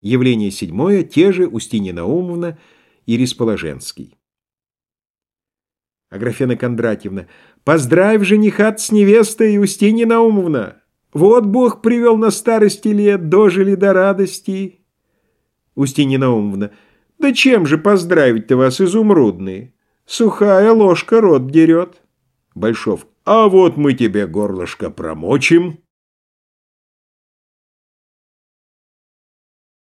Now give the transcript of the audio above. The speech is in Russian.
Явление седьмое, те же Устинья Наумовна и Ресположенский. Аграфена Кондратьевна. Поздравь женихат с невестой, Устинья Наумовна. Вот Бог привел на старости лет, дожили до радости. Устинья Наумовна. Да чем же поздравить-то вас, изумрудные? Сухая ложка рот дерет. Большов. А вот мы тебе горлышко промочим.